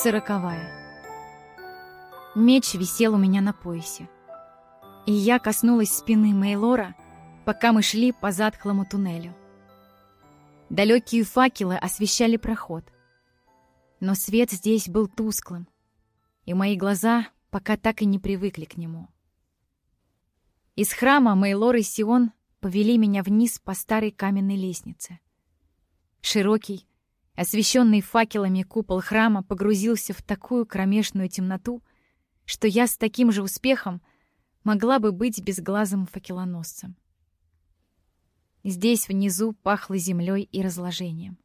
Сороковая. Меч висел у меня на поясе. И я коснулась спины Мейлора, пока мы шли по затхлому туннелю. Далекие факелы освещали проход. Но свет здесь был тусклым, и мои глаза пока так и не привыкли к нему. Из храма Мейлор и Сион повели меня вниз по старой каменной лестнице. Широкий, освещенный факелами купол храма погрузился в такую кромешную темноту, что я с таким же успехом могла бы быть безглазым факелоносцем. Здесь внизу пахло землей и разложением.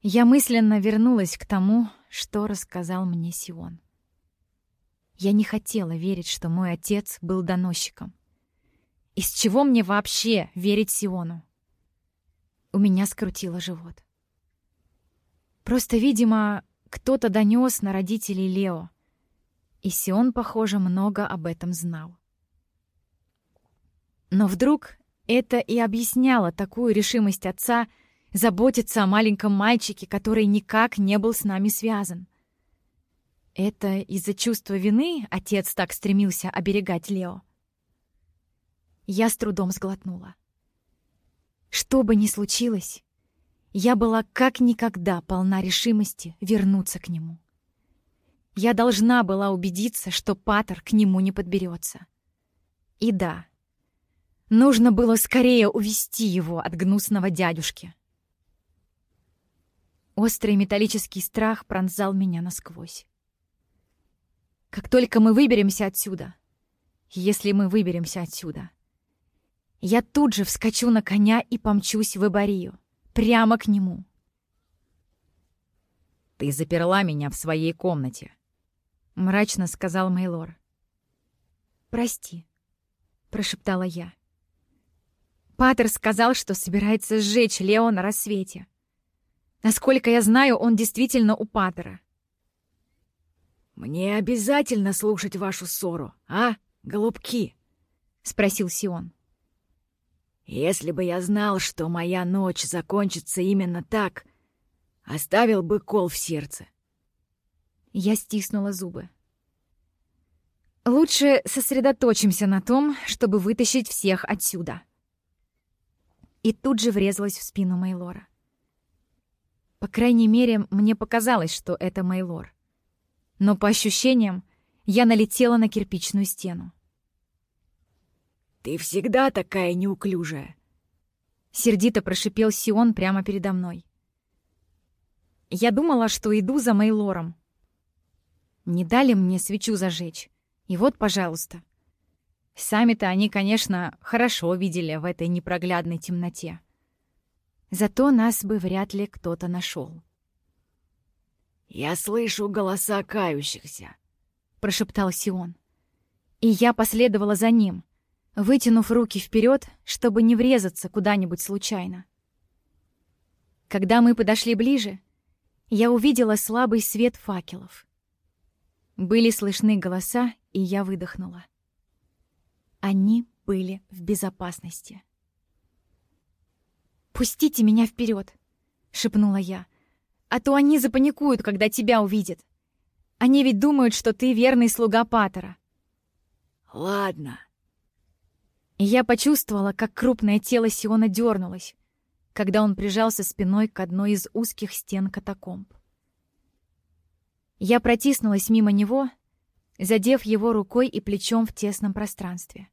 Я мысленно вернулась к тому, что рассказал мне Сион. Я не хотела верить, что мой отец был доносчиком. Из чего мне вообще верить Сиону? У меня скрутило живот. Просто, видимо, кто-то донес на родителей Лео. И Сион, похоже, много об этом знал. Но вдруг это и объясняло такую решимость отца заботиться о маленьком мальчике, который никак не был с нами связан. Это из-за чувства вины отец так стремился оберегать Лео. Я с трудом сглотнула. Что бы ни случилось, я была как никогда полна решимости вернуться к нему. Я должна была убедиться, что Паттер к нему не подберется. И да, нужно было скорее увести его от гнусного дядюшки. Острый металлический страх пронзал меня насквозь. Как только мы выберемся отсюда, если мы выберемся отсюда, я тут же вскочу на коня и помчусь в Эбарию. Прямо к нему. «Ты заперла меня в своей комнате», — мрачно сказал Мейлор. «Прости», — прошептала я. Патер сказал, что собирается сжечь Лео на рассвете. Насколько я знаю, он действительно у Патера. «Мне обязательно слушать вашу ссору, а, голубки?» — спросил Сион. Если бы я знал, что моя ночь закончится именно так, оставил бы кол в сердце. Я стиснула зубы. Лучше сосредоточимся на том, чтобы вытащить всех отсюда. И тут же врезалась в спину Мейлора. По крайней мере, мне показалось, что это Мейлор. Но по ощущениям я налетела на кирпичную стену. «Ты всегда такая неуклюжая!» Сердито прошипел Сион прямо передо мной. Я думала, что иду за Мейлором. Не дали мне свечу зажечь. И вот, пожалуйста. Сами-то они, конечно, хорошо видели в этой непроглядной темноте. Зато нас бы вряд ли кто-то нашел. «Я слышу голоса кающихся», — прошептал Сион. И я последовала за ним, вытянув руки вперед, чтобы не врезаться куда-нибудь случайно. Когда мы подошли ближе, я увидела слабый свет факелов. Были слышны голоса, и я выдохнула. Они были в безопасности. «Пустите меня вперед, шепнула я. «А то они запаникуют, когда тебя увидят. Они ведь думают, что ты верный слуга Паттера». «Ладно», я почувствовала, как крупное тело Сиона дернулось, когда он прижался спиной к одной из узких стен катакомб. Я протиснулась мимо него, задев его рукой и плечом в тесном пространстве.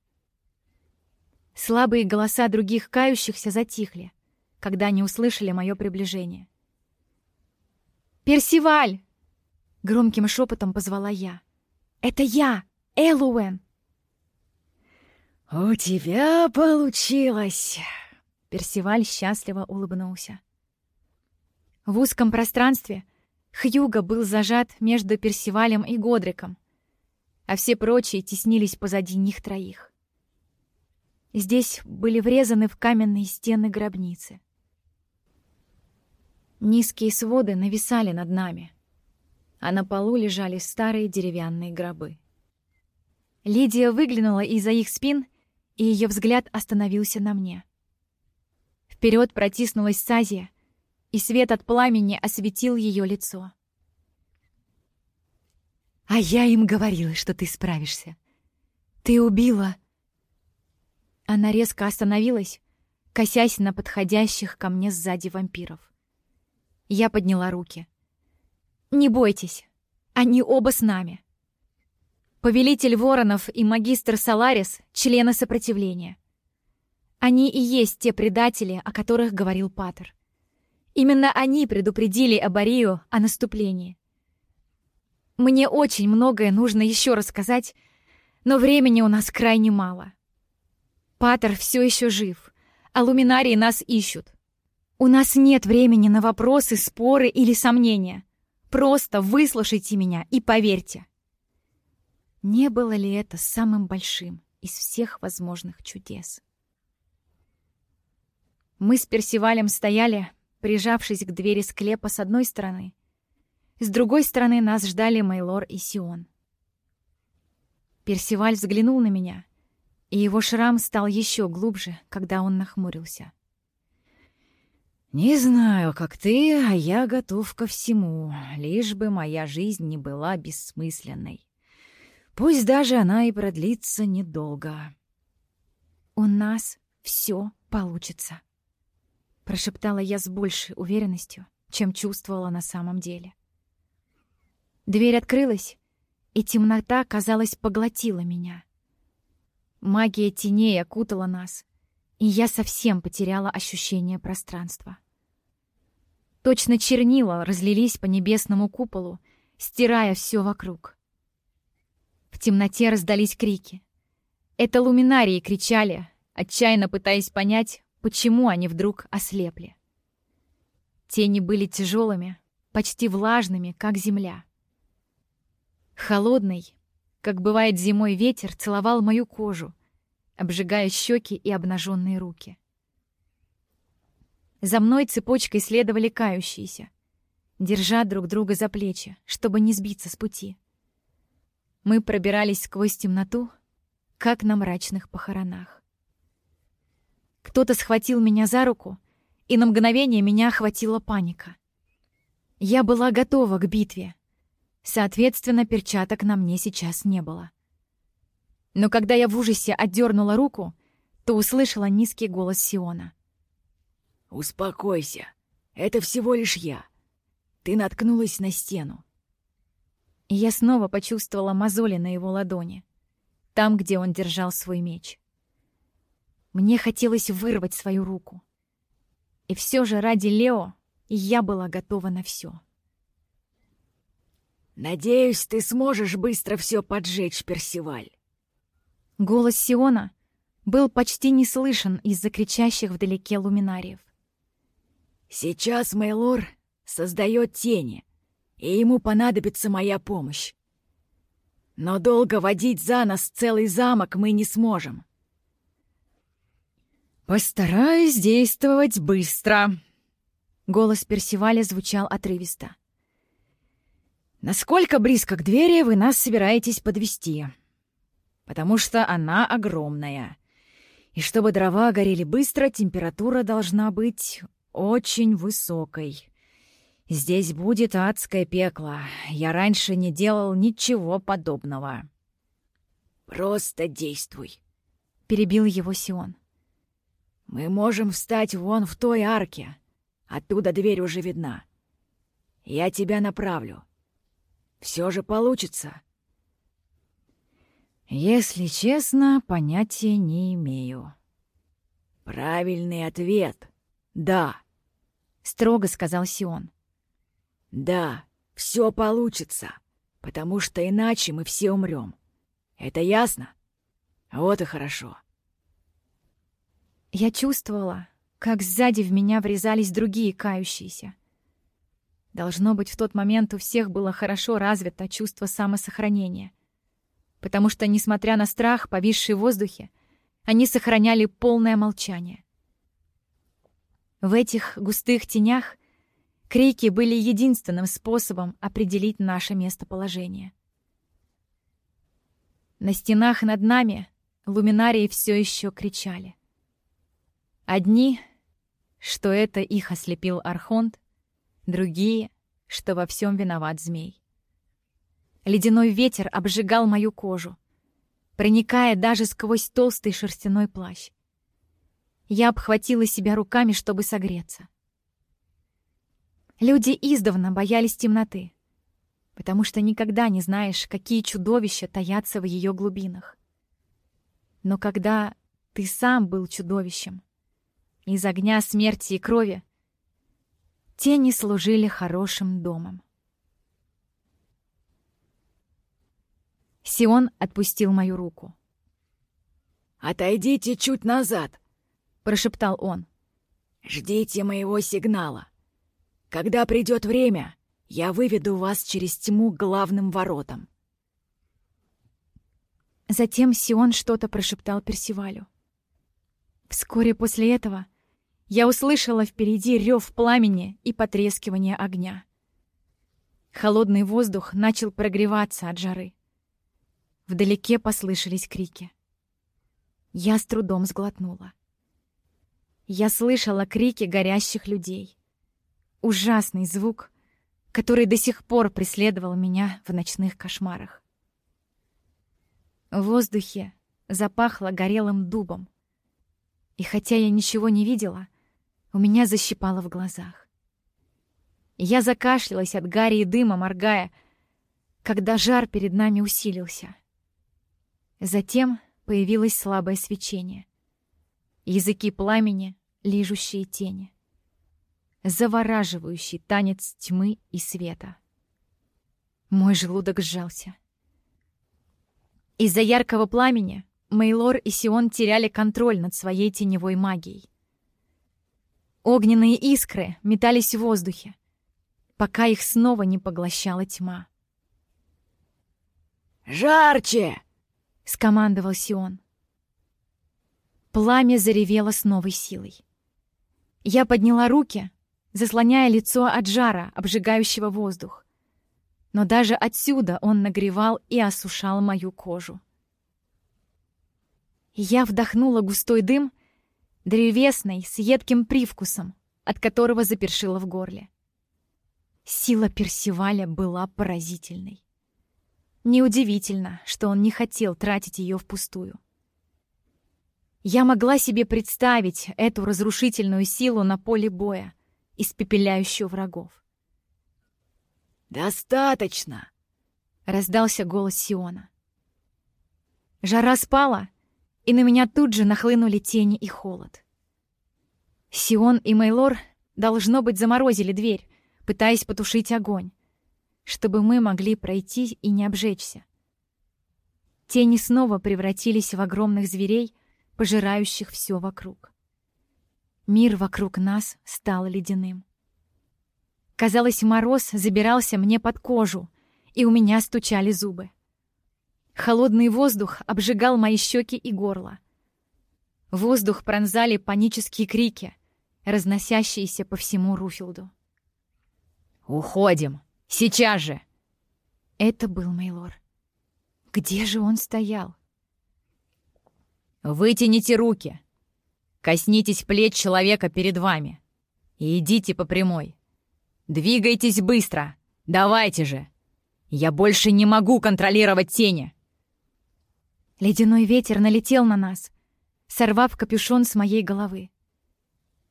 Слабые голоса других кающихся затихли, когда они услышали мое приближение. «Персиваль!» — громким шепотом позвала я. «Это я, Элуэн!» «У тебя получилось!» Персиваль счастливо улыбнулся. В узком пространстве Хьюго был зажат между Персивалем и Годриком, а все прочие теснились позади них троих. Здесь были врезаны в каменные стены гробницы. Низкие своды нависали над нами, а на полу лежали старые деревянные гробы. Лидия выглянула из-за их спин и ее взгляд остановился на мне. Вперед протиснулась Сазия, и свет от пламени осветил ее лицо. А я им говорила, что ты справишься. Ты убила...» Она резко остановилась, косясь на подходящих ко мне сзади вампиров. Я подняла руки. «Не бойтесь, они оба с нами. Повелитель Воронов и магистр Саларис — члены сопротивления. Они и есть те предатели, о которых говорил Паттер. Именно они предупредили Абарию о наступлении. Мне очень многое нужно еще рассказать, но времени у нас крайне мало. Паттер все еще жив, а луминарии нас ищут. У нас нет времени на вопросы, споры или сомнения. Просто выслушайте меня и поверьте. Не было ли это самым большим из всех возможных чудес? Мы с Персивалем стояли, прижавшись к двери склепа с одной стороны. С другой стороны нас ждали Мейлор и Сион. Персиваль взглянул на меня, и его шрам стал еще глубже, когда он нахмурился. «Не знаю, как ты, а я готов ко всему, лишь бы моя жизнь не была бессмысленной. Пусть даже она и продлится недолго». «У нас все получится», — прошептала я с большей уверенностью, чем чувствовала на самом деле. Дверь открылась, и темнота, казалось, поглотила меня. Магия теней окутала нас, и я совсем потеряла ощущение пространства. Точно чернила разлились по небесному куполу, стирая все вокруг. В темноте раздались крики. Это луминарии кричали, отчаянно пытаясь понять, почему они вдруг ослепли. Тени были тяжелыми, почти влажными, как земля. Холодный, как бывает зимой ветер, целовал мою кожу, обжигая щеки и обнаженные руки. За мной цепочкой следовали кающиеся, держа друг друга за плечи, чтобы не сбиться с пути. Мы пробирались сквозь темноту, как на мрачных похоронах. Кто-то схватил меня за руку, и на мгновение меня охватила паника. Я была готова к битве. Соответственно, перчаток на мне сейчас не было. Но когда я в ужасе отдернула руку, то услышала низкий голос Сиона. «Успокойся. Это всего лишь я. Ты наткнулась на стену». И я снова почувствовала мозоли на его ладони, там, где он держал свой меч. Мне хотелось вырвать свою руку. И все же ради Лео я была готова на все. «Надеюсь, ты сможешь быстро все поджечь, Персиваль». Голос Сиона был почти не слышен из-за кричащих вдалеке луминариев. «Сейчас Мейлор создает тени, и ему понадобится моя помощь. Но долго водить за нас целый замок мы не сможем. «Постараюсь действовать быстро», — голос Персиваля звучал отрывисто. «Насколько близко к двери вы нас собираетесь подвести? Потому что она огромная. И чтобы дрова горели быстро, температура должна быть очень высокой. Здесь будет адское пекло. Я раньше не делал ничего подобного». «Просто действуй», — перебил его Сион. Мы можем встать вон в той арке. Оттуда дверь уже видна. Я тебя направлю. Все же получится. Если честно, понятия не имею. Правильный ответ — да, — строго сказал Сион. Да, все получится, потому что иначе мы все умрем. Это ясно? Вот и хорошо. — я чувствовала, как сзади в меня врезались другие кающиеся. Должно быть, в тот момент у всех было хорошо развито чувство самосохранения. Потому что, несмотря на страх, повисший в воздухе, они сохраняли полное молчание. В этих густых тенях крики были единственным способом определить наше местоположение. На стенах над нами луминарии все еще кричали. Одни, что это их ослепил Архонт, другие, что во всем виноват змей. Ледяной ветер обжигал мою кожу, проникая даже сквозь толстый шерстяной плащ. Я обхватила себя руками, чтобы согреться. Люди издавна боялись темноты, потому что никогда не знаешь, какие чудовища таятся в ее глубинах. Но когда ты сам был чудовищем, из огня смерти и крови, тени служили хорошим домом. Сион отпустил мою руку. «Отойдите чуть назад», — прошептал он. «Ждите моего сигнала. Когда придет время, я выведу вас через тьму главным воротам». Затем Сион что-то прошептал Персивалю. Вскоре после этого я услышала впереди рев пламени и потрескивание огня. Холодный воздух начал прогреваться от жары. Вдалеке послышались крики. Я с трудом сглотнула. Я слышала крики горящих людей. Ужасный звук, который до сих пор преследовал меня в ночных кошмарах. В воздухе запахло горелым дубом. И хотя я ничего не видела, у меня защипало в глазах. Я закашлялась от гари и дыма, моргая, когда жар перед нами усилился. Затем появилось слабое свечение. Языки пламени, лижущие тени. Завораживающий танец тьмы и света. Мой желудок сжался. Из-за яркого пламени Мейлор и Сион теряли контроль над своей теневой магией. Огненные искры метались в воздухе, пока их снова не поглощала тьма. «Жарче!» — скомандовал Сион. Пламя заревело с новой силой. Я подняла руки, заслоняя лицо от жара, обжигающего воздух. Но даже отсюда он нагревал и осушал мою кожу. Я вдохнула густой дым, древесный, с едким привкусом, от которого запершило в горле. Сила Персиваля была поразительной. Неудивительно, что он не хотел тратить ее впустую. Я могла себе представить эту разрушительную силу на поле боя, испепеляющую врагов. «Достаточно!» — раздался голос Сиона. Жара спала, и на меня тут же нахлынули тени и холод. Сион и Мейлор, должно быть, заморозили дверь, пытаясь потушить огонь чтобы мы могли пройти и не обжечься. Тени снова превратились в огромных зверей, пожирающих все вокруг. Мир вокруг нас стал ледяным. Казалось, мороз забирался мне под кожу, и у меня стучали зубы. Холодный воздух обжигал мои щеки и горло. Воздух пронзали панические крики, разносящиеся по всему Руфилду. «Уходим!» Сейчас же!» Это был Мейлор. Где же он стоял? «Вытяните руки! Коснитесь плеч человека перед вами и идите по прямой. Двигайтесь быстро! Давайте же! Я больше не могу контролировать тени!» Ледяной ветер налетел на нас, сорвав капюшон с моей головы.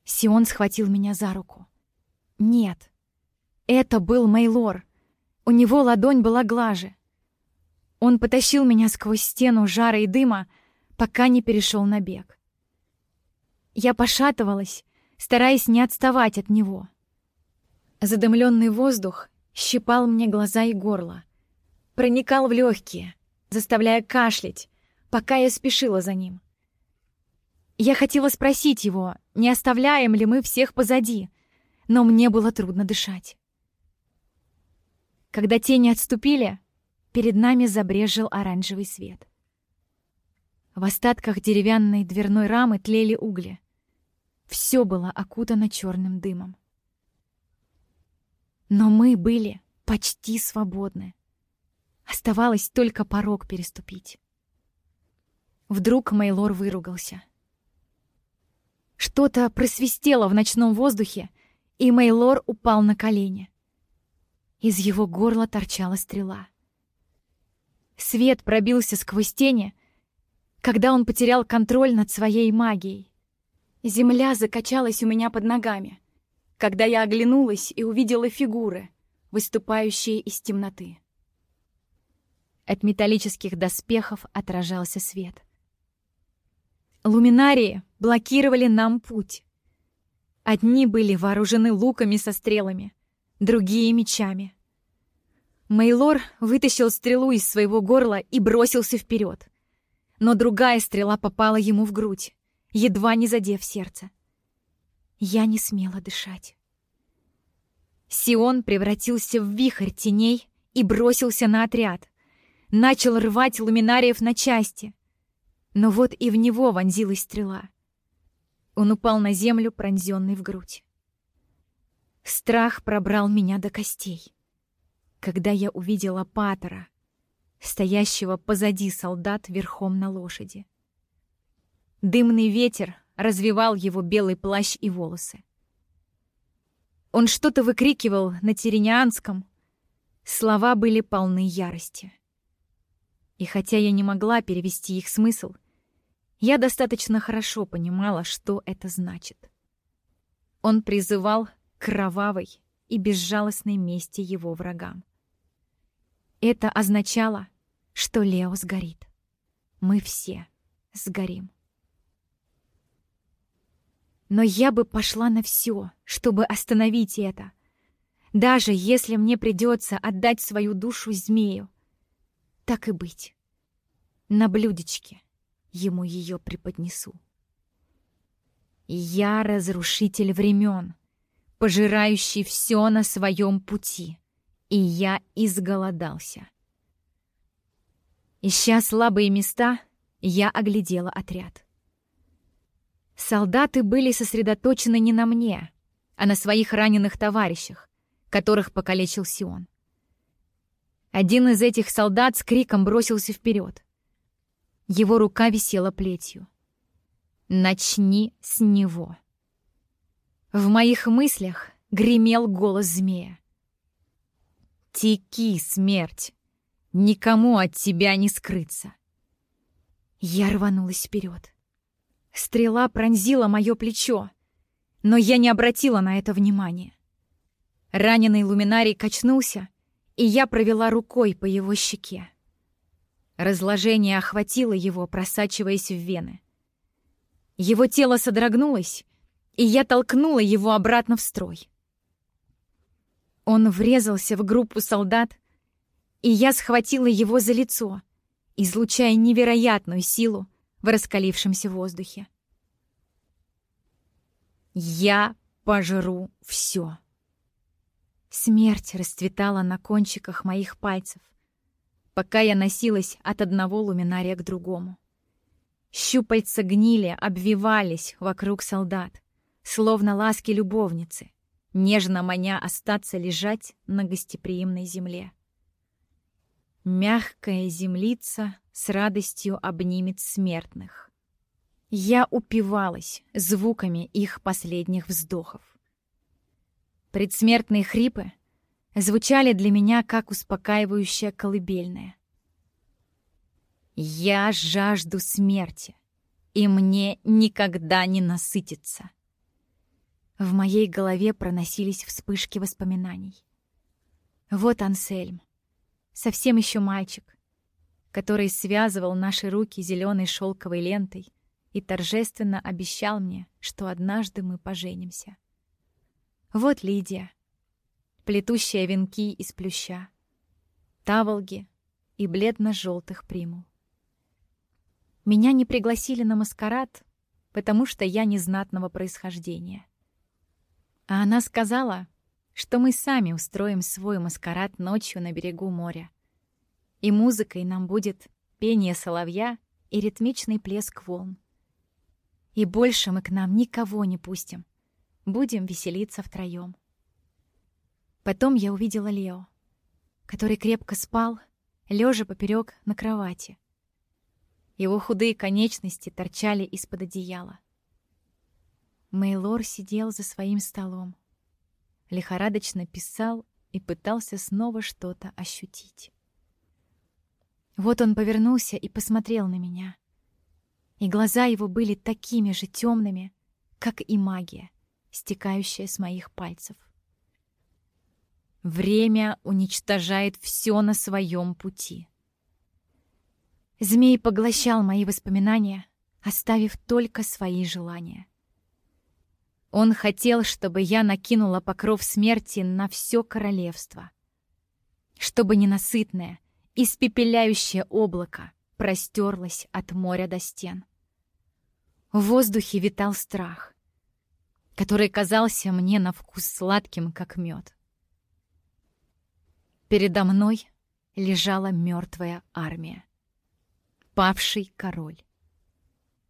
Сион схватил меня за руку. «Нет, это был Мейлор. У него ладонь была глаже. Он потащил меня сквозь стену жара и дыма, пока не перешел на бег. Я пошатывалась, стараясь не отставать от него. Задымленный воздух щипал мне глаза и горло, проникал в легкие, заставляя кашлять, пока я спешила за ним. Я хотела спросить его, не оставляем ли мы всех позади, но мне было трудно дышать. Когда тени отступили, перед нами забрежил оранжевый свет. В остатках деревянной дверной рамы тлели угли. Все было окутано черным дымом. Но мы были почти свободны. Оставалось только порог переступить. Вдруг Мейлор выругался. Что-то просвистело в ночном воздухе, и Мейлор упал на колени. Из его горла торчала стрела. Свет пробился сквозь тени, когда он потерял контроль над своей магией. Земля закачалась у меня под ногами, когда я оглянулась и увидела фигуры, выступающие из темноты. От металлических доспехов отражался свет. Луминарии блокировали нам путь. Одни были вооружены луками со стрелами, другие — мечами. Мейлор вытащил стрелу из своего горла и бросился вперед. Но другая стрела попала ему в грудь, едва не задев сердце. Я не смела дышать. Сион превратился в вихрь теней и бросился на отряд. Начал рвать луминариев на части. Но вот и в него вонзилась стрела. Он упал на землю, пронзенный в грудь. Страх пробрал меня до костей. Когда я увидела Паттера, стоящего позади солдат верхом на лошади. Дымный ветер развивал его белый плащ и волосы. Он что-то выкрикивал на теренианском. Слова были полны ярости. И хотя я не могла перевести их смысл, я достаточно хорошо понимала, что это значит. Он призывал к кровавой и безжалостной мести его врагам. Это означало, что Лео сгорит. Мы все сгорим. Но я бы пошла на все, чтобы остановить это. Даже если мне придется отдать свою душу змею. Так и быть. На блюдечке ему ее преподнесу. Я разрушитель времен, пожирающий все на своем пути, и я изголодался. Ища слабые места, я оглядела отряд. Солдаты были сосредоточены не на мне, а на своих раненых товарищах, которых покалечил Сион. Один из этих солдат с криком бросился вперед. Его рука висела плетью. «Начни с него». В моих мыслях гремел голос змея. «Теки, смерть! Никому от тебя не скрыться!» Я рванулась вперед. Стрела пронзила мое плечо, но я не обратила на это внимания. Раненый луминарий качнулся, и я провела рукой по его щеке. Разложение охватило его, просачиваясь в вены. Его тело содрогнулось, и я толкнула его обратно в строй. Он врезался в группу солдат, и я схватила его за лицо, излучая невероятную силу в раскалившемся воздухе. «Я пожру все!» Смерть расцветала на кончиках моих пальцев пока я носилась от одного луминария к другому. Щупальца гнили, обвивались вокруг солдат, словно ласки любовницы, нежно маня остаться лежать на гостеприимной земле. Мягкая землица с радостью обнимет смертных. Я упивалась звуками их последних вздохов. Предсмертные хрипы звучали для меня как успокаивающая колыбельная. «Я жажду смерти, и мне никогда не насытиться». В моей голове проносились вспышки воспоминаний. Вот Ансельм, совсем еще мальчик, который связывал наши руки зеленой шелковой лентой и торжественно обещал мне, что однажды мы поженимся. Вот Лидия, плетущая венки из плюща, таволги и бледно-желтых примул. Меня не пригласили на маскарад, потому что я незнатного происхождения. А она сказала, что мы сами устроим свой маскарад ночью на берегу моря. И музыкой нам будет пение соловья и ритмичный плеск волн. И больше мы к нам никого не пустим. Будем веселиться втроем. Потом я увидела Лео, который крепко спал, лежа поперек на кровати. Его худые конечности торчали из-под одеяла. Мейлор сидел за своим столом, лихорадочно писал и пытался снова что-то ощутить. Вот он повернулся и посмотрел на меня. И глаза его были такими же темными, как и магия, стекающая с моих пальцев. Время уничтожает все на своем пути. Змей поглощал мои воспоминания, оставив только свои желания. Он хотел, чтобы я накинула покров смерти на все королевство. Чтобы ненасытное, испепеляющее облако простерлось от моря до стен. В воздухе витал страх, который казался мне на вкус сладким, как мед. Передо мной лежала мертвая армия. Павший король.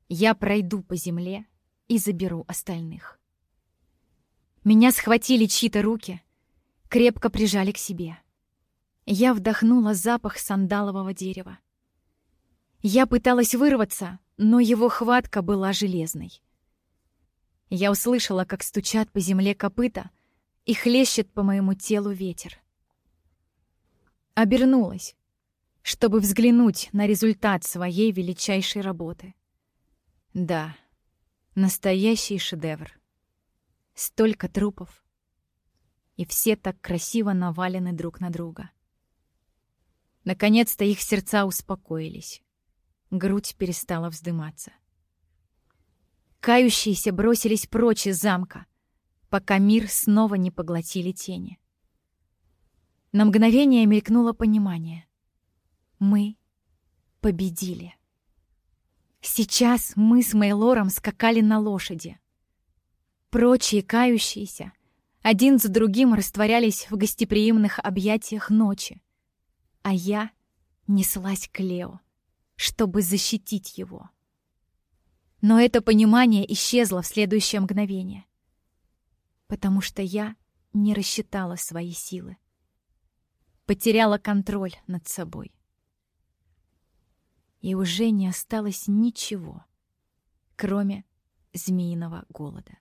Я пройду по земле и заберу остальных. Меня схватили чьи-то руки, крепко прижали к себе. Я вдохнула запах сандалового дерева. Я пыталась вырваться, но его хватка была железной. Я услышала, как стучат по земле копыта и хлещет по моему телу ветер. Обернулась, чтобы взглянуть на результат своей величайшей работы. Да, настоящий шедевр. Столько трупов. И все так красиво навалены друг на друга. Наконец-то их сердца успокоились. Грудь перестала вздыматься. Кающиеся бросились прочь из замка, пока мир снова не поглотили тени. На мгновение мелькнуло понимание. Мы победили. Сейчас мы с Мейлором скакали на лошади. Прочие кающиеся один за другим растворялись в гостеприимных объятиях ночи, а я неслась к Лео, чтобы защитить его. Но это понимание исчезло в следующее мгновение, потому что я не рассчитала свои силы, потеряла контроль над собой. И уже не осталось ничего, кроме змеиного голода.